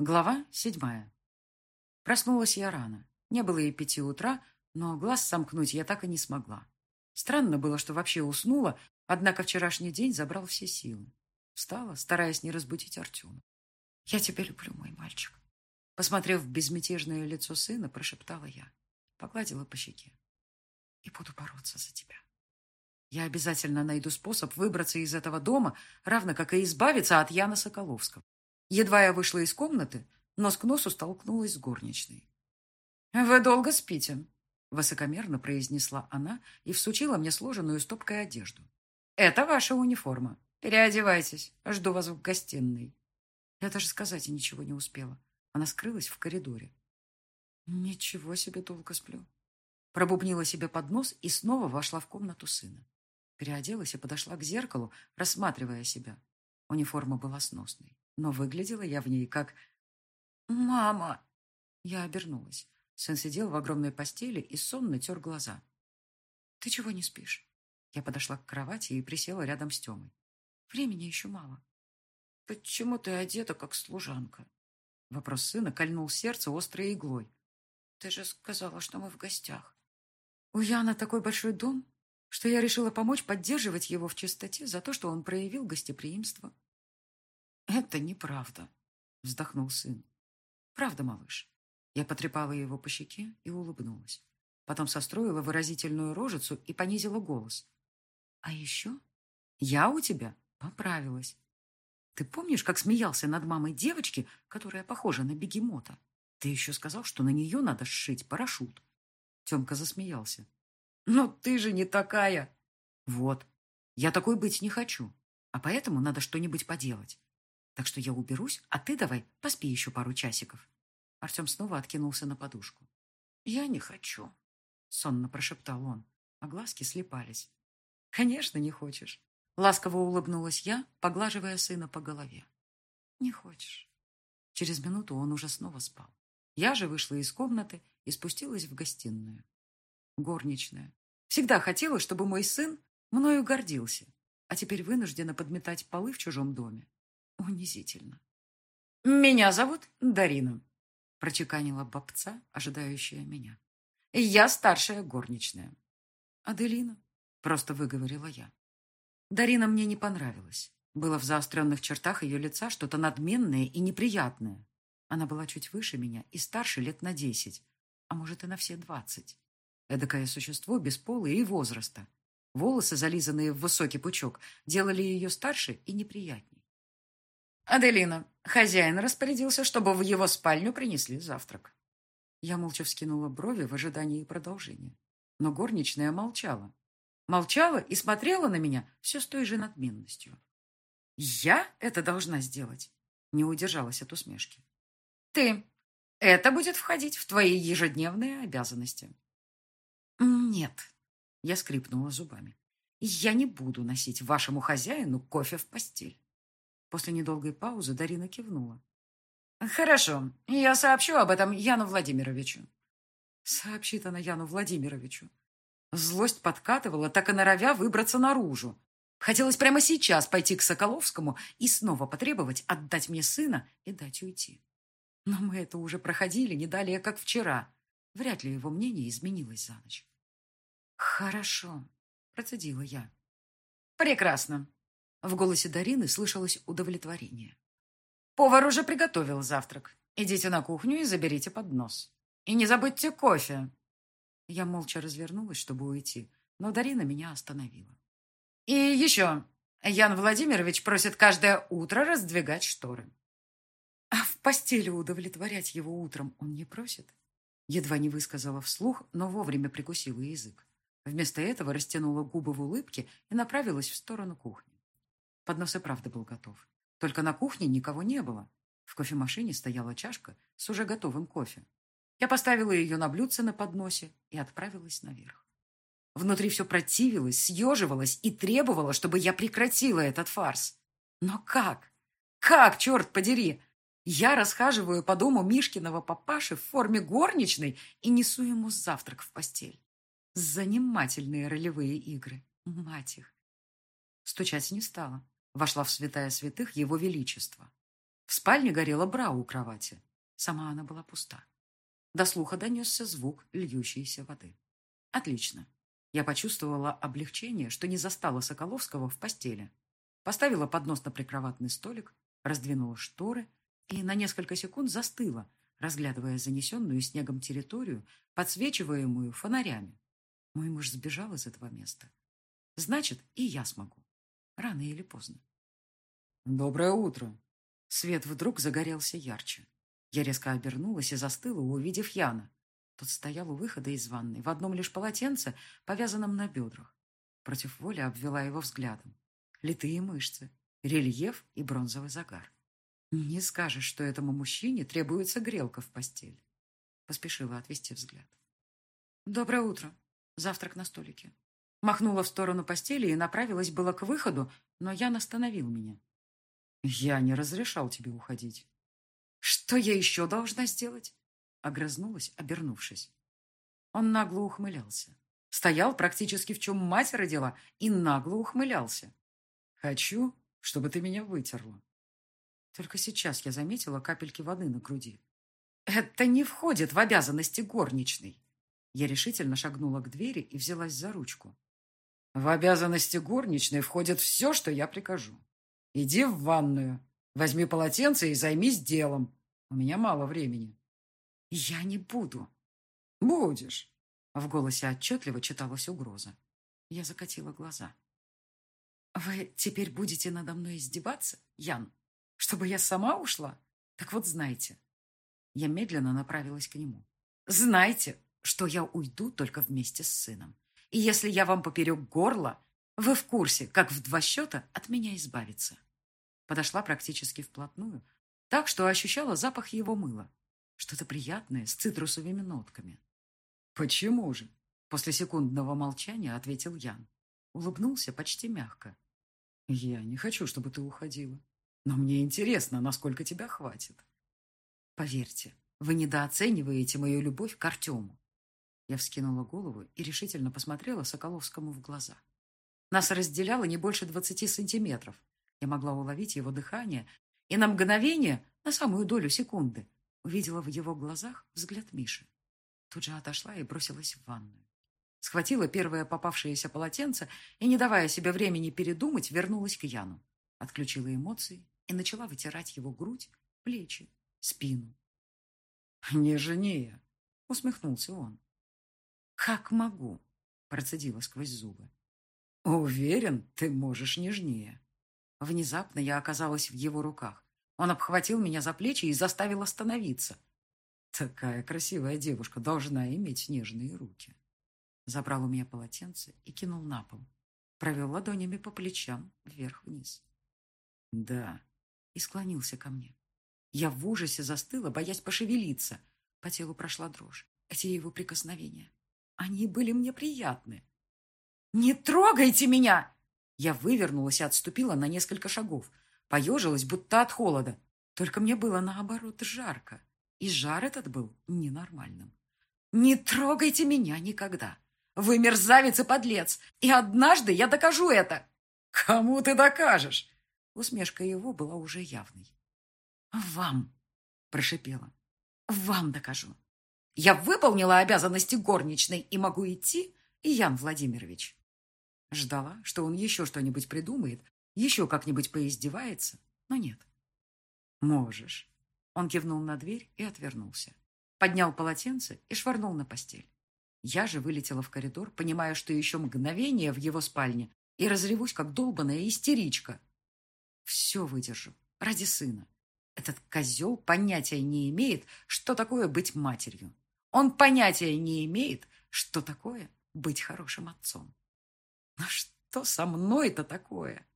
Глава седьмая. Проснулась я рано. Не было и пяти утра, но глаз сомкнуть я так и не смогла. Странно было, что вообще уснула, однако вчерашний день забрал все силы. Встала, стараясь не разбудить Артема. «Я тебя люблю, мой мальчик». Посмотрев в безмятежное лицо сына, прошептала я. Погладила по щеке. «И буду бороться за тебя. Я обязательно найду способ выбраться из этого дома, равно как и избавиться от Яна Соколовского. Едва я вышла из комнаты, нос к носу столкнулась с горничной. «Вы долго спите?» — высокомерно произнесла она и всучила мне сложенную стопкой одежду. «Это ваша униформа. Переодевайтесь. Жду вас в гостиной». Я даже сказать ничего не успела. Она скрылась в коридоре. «Ничего себе долго сплю». Пробубнила себе под нос и снова вошла в комнату сына. Переоделась и подошла к зеркалу, рассматривая себя. Униформа была сносной но выглядела я в ней как... «Мама!» Я обернулась. Сын сидел в огромной постели и сонно тер глаза. «Ты чего не спишь?» Я подошла к кровати и присела рядом с Темой. «Времени еще мало». «Почему ты одета, как служанка?» Вопрос сына кольнул сердце острой иглой. «Ты же сказала, что мы в гостях». «У Яна такой большой дом, что я решила помочь поддерживать его в чистоте за то, что он проявил гостеприимство», «Это неправда», — вздохнул сын. «Правда, малыш». Я потрепала его по щеке и улыбнулась. Потом состроила выразительную рожицу и понизила голос. «А еще я у тебя поправилась. Ты помнишь, как смеялся над мамой девочки, которая похожа на бегемота? Ты еще сказал, что на нее надо сшить парашют». Темка засмеялся. «Но ты же не такая!» «Вот, я такой быть не хочу, а поэтому надо что-нибудь поделать. Так что я уберусь, а ты давай поспи еще пару часиков. Артем снова откинулся на подушку. «Я не хочу», — сонно прошептал он, а глазки слепались. «Конечно, не хочешь». Ласково улыбнулась я, поглаживая сына по голове. «Не хочешь». Через минуту он уже снова спал. Я же вышла из комнаты и спустилась в гостиную. Горничная. Всегда хотела, чтобы мой сын мною гордился, а теперь вынуждена подметать полы в чужом доме. Унизительно. «Меня зовут Дарина», — прочеканила бабца, ожидающая меня. «Я старшая горничная». «Аделина», — просто выговорила я. Дарина мне не понравилась. Было в заостренных чертах ее лица что-то надменное и неприятное. Она была чуть выше меня и старше лет на десять, а может и на все двадцать. Эдакое существо без пола и возраста. Волосы, зализанные в высокий пучок, делали ее старше и неприятнее. «Аделина, хозяин распорядился, чтобы в его спальню принесли завтрак». Я молча вскинула брови в ожидании продолжения. Но горничная молчала. Молчала и смотрела на меня все с той же надменностью. «Я это должна сделать?» Не удержалась от усмешки. «Ты. Это будет входить в твои ежедневные обязанности». «Нет», — я скрипнула зубами. «Я не буду носить вашему хозяину кофе в постель». После недолгой паузы Дарина кивнула. «Хорошо, я сообщу об этом Яну Владимировичу». Сообщит она Яну Владимировичу. Злость подкатывала, так и норовя выбраться наружу. Хотелось прямо сейчас пойти к Соколовскому и снова потребовать отдать мне сына и дать уйти. Но мы это уже проходили не далее, как вчера. Вряд ли его мнение изменилось за ночь. «Хорошо», — процедила я. «Прекрасно. В голосе Дарины слышалось удовлетворение. «Повар уже приготовил завтрак. Идите на кухню и заберите поднос. И не забудьте кофе». Я молча развернулась, чтобы уйти, но Дарина меня остановила. «И еще. Ян Владимирович просит каждое утро раздвигать шторы». «А в постели удовлетворять его утром он не просит?» Едва не высказала вслух, но вовремя прикусила язык. Вместо этого растянула губы в улыбке и направилась в сторону кухни. Поднос и правда был готов. Только на кухне никого не было. В кофемашине стояла чашка с уже готовым кофе. Я поставила ее на блюдце на подносе и отправилась наверх. Внутри все противилось, съеживалось и требовало, чтобы я прекратила этот фарс. Но как? Как, черт подери? Я расхаживаю по дому Мишкиного папаши в форме горничной и несу ему завтрак в постель. Занимательные ролевые игры. Мать их. Стучать не стала вошла в святая святых его величества. В спальне горела бра у кровати. Сама она была пуста. До слуха донесся звук льющейся воды. Отлично. Я почувствовала облегчение, что не застала Соколовского в постели. Поставила поднос на прикроватный столик, раздвинула шторы и на несколько секунд застыла, разглядывая занесенную снегом территорию, подсвечиваемую фонарями. Мой муж сбежал из этого места. Значит, и я смогу. Рано или поздно. «Доброе утро!» Свет вдруг загорелся ярче. Я резко обернулась и застыла, увидев Яна. Тот стоял у выхода из ванной в одном лишь полотенце, повязанном на бедрах. Против воли обвела его взглядом. Литые мышцы, рельеф и бронзовый загар. Не скажешь, что этому мужчине требуется грелка в постель. Поспешила отвести взгляд. Доброе утро. Завтрак на столике. Махнула в сторону постели и направилась было к выходу, но Ян остановил меня. Я не разрешал тебе уходить. Что я еще должна сделать? Огрызнулась, обернувшись. Он нагло ухмылялся. Стоял практически в чем мать родила и нагло ухмылялся. Хочу, чтобы ты меня вытерла. Только сейчас я заметила капельки воды на груди. Это не входит в обязанности горничной. Я решительно шагнула к двери и взялась за ручку. В обязанности горничной входит все, что я прикажу. Иди в ванную, возьми полотенце и займись делом. У меня мало времени. Я не буду. Будешь. В голосе отчетливо читалась угроза. Я закатила глаза. Вы теперь будете надо мной издеваться, Ян? Чтобы я сама ушла? Так вот знайте. Я медленно направилась к нему. Знайте, что я уйду только вместе с сыном. И если я вам поперек горла, вы в курсе, как в два счета от меня избавиться. Подошла практически вплотную, так что ощущала запах его мыла. Что-то приятное с цитрусовыми нотками. «Почему же?» После секундного молчания ответил Ян. Улыбнулся почти мягко. «Я не хочу, чтобы ты уходила. Но мне интересно, насколько тебя хватит. Поверьте, вы недооцениваете мою любовь к Артему. Я вскинула голову и решительно посмотрела Соколовскому в глаза. Нас разделяло не больше двадцати сантиметров. Я могла уловить его дыхание и на мгновение, на самую долю секунды, увидела в его глазах взгляд Миши. Тут же отошла и бросилась в ванную. Схватила первое попавшееся полотенце и, не давая себе времени передумать, вернулась к Яну. Отключила эмоции и начала вытирать его грудь, плечи, спину. «Нежнее!» — усмехнулся он. «Как могу?» — процедила сквозь зубы. «Уверен, ты можешь нежнее». Внезапно я оказалась в его руках. Он обхватил меня за плечи и заставил остановиться. Такая красивая девушка должна иметь нежные руки. Забрал у меня полотенце и кинул на пол. Провел ладонями по плечам вверх-вниз. Да, и склонился ко мне. Я в ужасе застыла, боясь пошевелиться. По телу прошла дрожь. Эти его прикосновения. Они были мне приятны. «Не трогайте меня!» Я вывернулась и отступила на несколько шагов. Поежилась, будто от холода. Только мне было, наоборот, жарко. И жар этот был ненормальным. «Не трогайте меня никогда! Вы мерзавец и подлец! И однажды я докажу это!» «Кому ты докажешь?» Усмешка его была уже явной. «Вам!» – прошипела. «Вам докажу. Я выполнила обязанности горничной и могу идти, Ян Владимирович». Ждала, что он еще что-нибудь придумает, еще как-нибудь поиздевается, но нет. «Можешь». Он кивнул на дверь и отвернулся. Поднял полотенце и швырнул на постель. Я же вылетела в коридор, понимая, что еще мгновение в его спальне, и разревусь, как долбаная истеричка. Все выдержу. Ради сына. Этот козел понятия не имеет, что такое быть матерью. Он понятия не имеет, что такое быть хорошим отцом. Но что со мной-то такое?